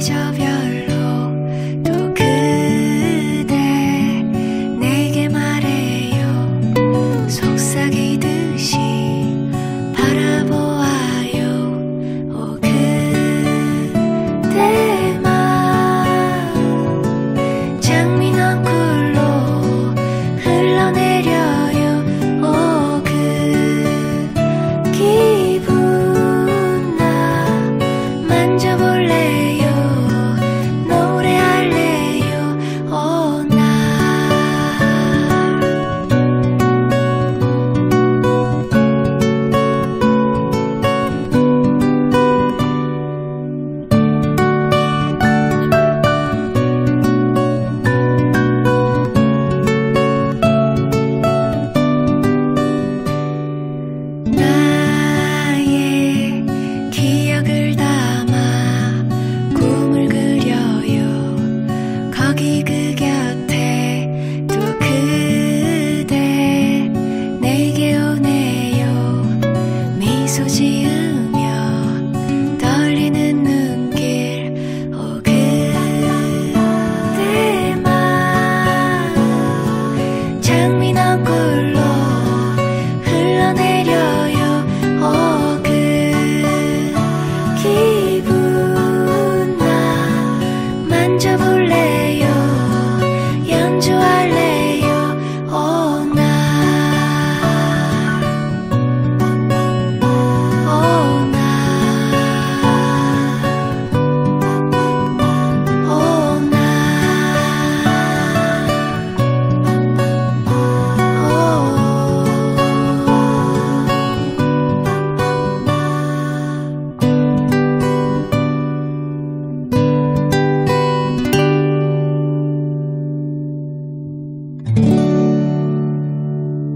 Cháu 내려요.